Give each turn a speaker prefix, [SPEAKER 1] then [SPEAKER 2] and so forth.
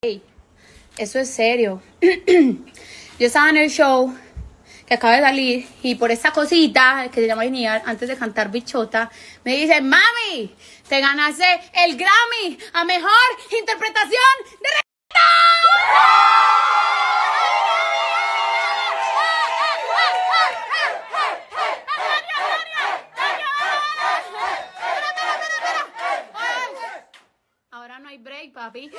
[SPEAKER 1] Ey, eso es serio. Yo estaba en el show que acaba de salir y por esa cosita que se llama lineal antes de cantar bichota, me dice, mami, te ganaste el Grammy a mejor interpretación de. Ahora no hay break, papi.